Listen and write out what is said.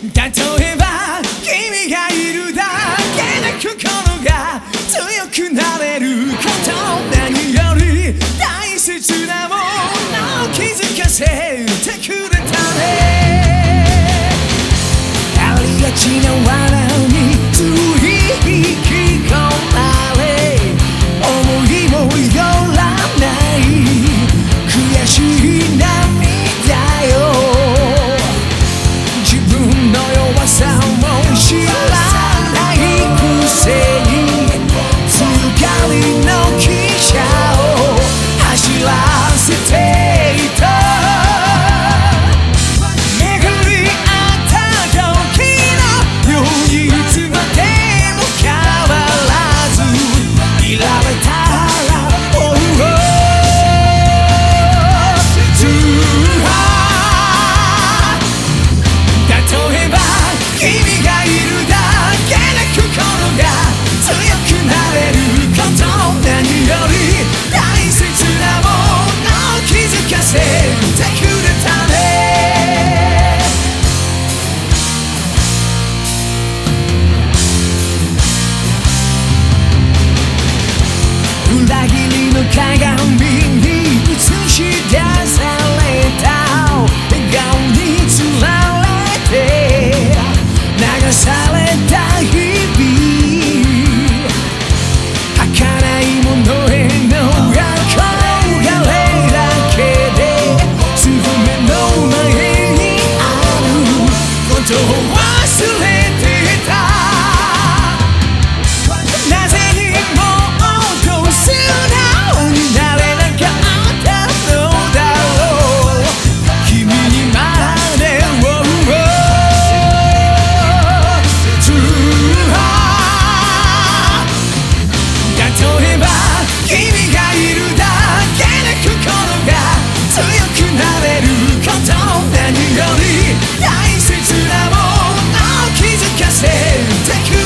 例えば君がいるだけで心が強くなれるよ大切なものを気づかせてくれたね。ありがちな笑うに take